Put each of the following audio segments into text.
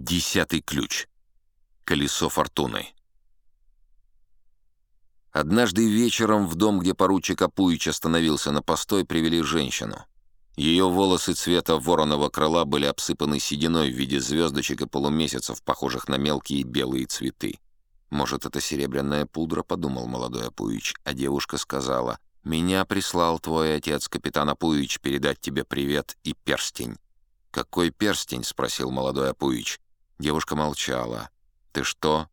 Десятый ключ. Колесо фортуны. Однажды вечером в дом, где поручик Апуич остановился на постой, привели женщину. Ее волосы цвета вороного крыла были обсыпаны сединой в виде звездочек и полумесяцев, похожих на мелкие белые цветы. «Может, это серебряная пудра?» — подумал молодой Апуич, а девушка сказала, «Меня прислал твой отец, капитан Апуич, передать тебе привет и перстень». «Какой перстень?» — спросил молодой Апуич. Девушка молчала. «Ты что,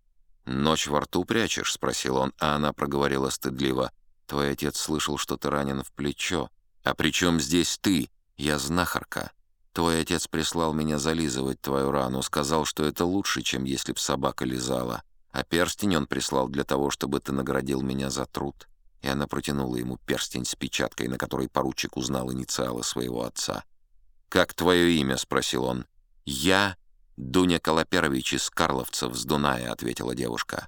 ночь во рту прячешь?» — спросил он, а она проговорила стыдливо. «Твой отец слышал, что ты ранен в плечо. А при чем здесь ты? Я знахарка. Твой отец прислал меня зализывать твою рану, сказал, что это лучше, чем если б собака лизала. А перстень он прислал для того, чтобы ты наградил меня за труд». И она протянула ему перстень с печаткой, на которой поручик узнал инициалы своего отца. «Как твое имя?» — спросил он. «Я «Дуня Колоперович из Карловцев с Дуная», — ответила девушка.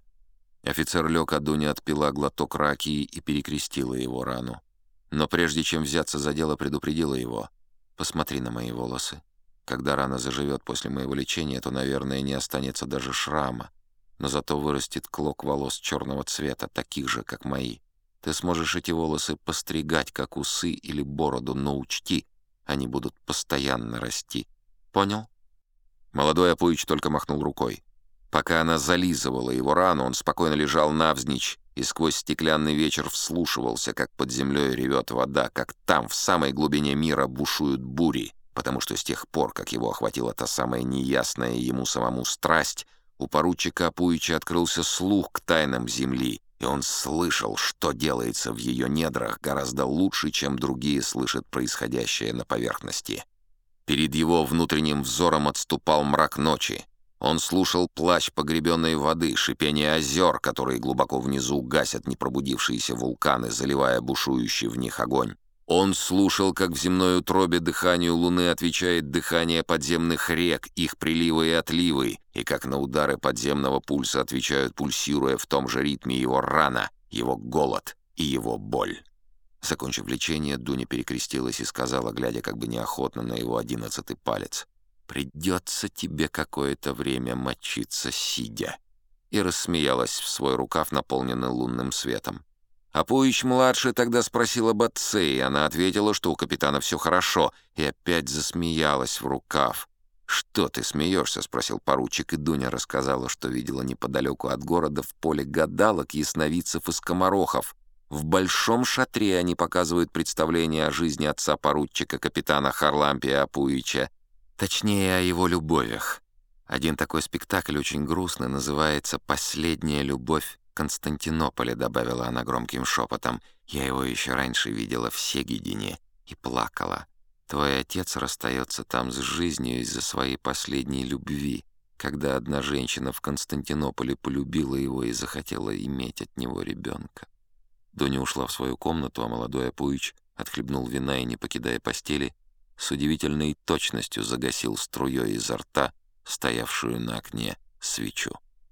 Офицер лег, а Дуня отпила глоток ракии и перекрестила его рану. Но прежде чем взяться за дело, предупредила его. «Посмотри на мои волосы. Когда рана заживет после моего лечения, то, наверное, не останется даже шрама. Но зато вырастет клок волос черного цвета, таких же, как мои. Ты сможешь эти волосы постригать, как усы или бороду, но учти, они будут постоянно расти. Понял?» Молодой Апуич только махнул рукой. Пока она зализывала его рану, он спокойно лежал навзничь и сквозь стеклянный вечер вслушивался, как под землей ревет вода, как там, в самой глубине мира, бушуют бури, потому что с тех пор, как его охватила та самая неясная ему самому страсть, у поручика Апуича открылся слух к тайнам земли, и он слышал, что делается в ее недрах гораздо лучше, чем другие слышат происходящее на поверхности. Перед его внутренним взором отступал мрак ночи. Он слушал плач погребенной воды, шипение озер, которые глубоко внизу гасят непробудившиеся вулканы, заливая бушующий в них огонь. Он слушал, как в земной утробе дыханию Луны отвечает дыхание подземных рек, их приливы и отливы, и как на удары подземного пульса отвечают, пульсируя в том же ритме его рана, его голод и его боль. Закончив лечение, Дуня перекрестилась и сказала, глядя как бы неохотно на его одиннадцатый палец, «Придется тебе какое-то время мочиться, сидя». И рассмеялась в свой рукав, наполненный лунным светом. Апуич-младший тогда спросил об отце, и она ответила, что у капитана все хорошо, и опять засмеялась в рукав. «Что ты смеешься?» — спросил поручик, и Дуня рассказала, что видела неподалеку от города в поле гадалок, ясновидцев и скоморохов, в большом шатре они показывают представление о жизни отца поручика капитана Харлампия Апуича, точнее, о его любовях. Один такой спектакль очень грустный, называется «Последняя любовь Константинополя», добавила она громким шепотом. Я его еще раньше видела в Сегедине и плакала. Твой отец расстается там с жизнью из-за своей последней любви, когда одна женщина в Константинополе полюбила его и захотела иметь от него ребенка. Доня ушла в свою комнату, а молодой Апуич отхлебнул вина и, не покидая постели, с удивительной точностью загасил струей изо рта стоявшую на окне свечу.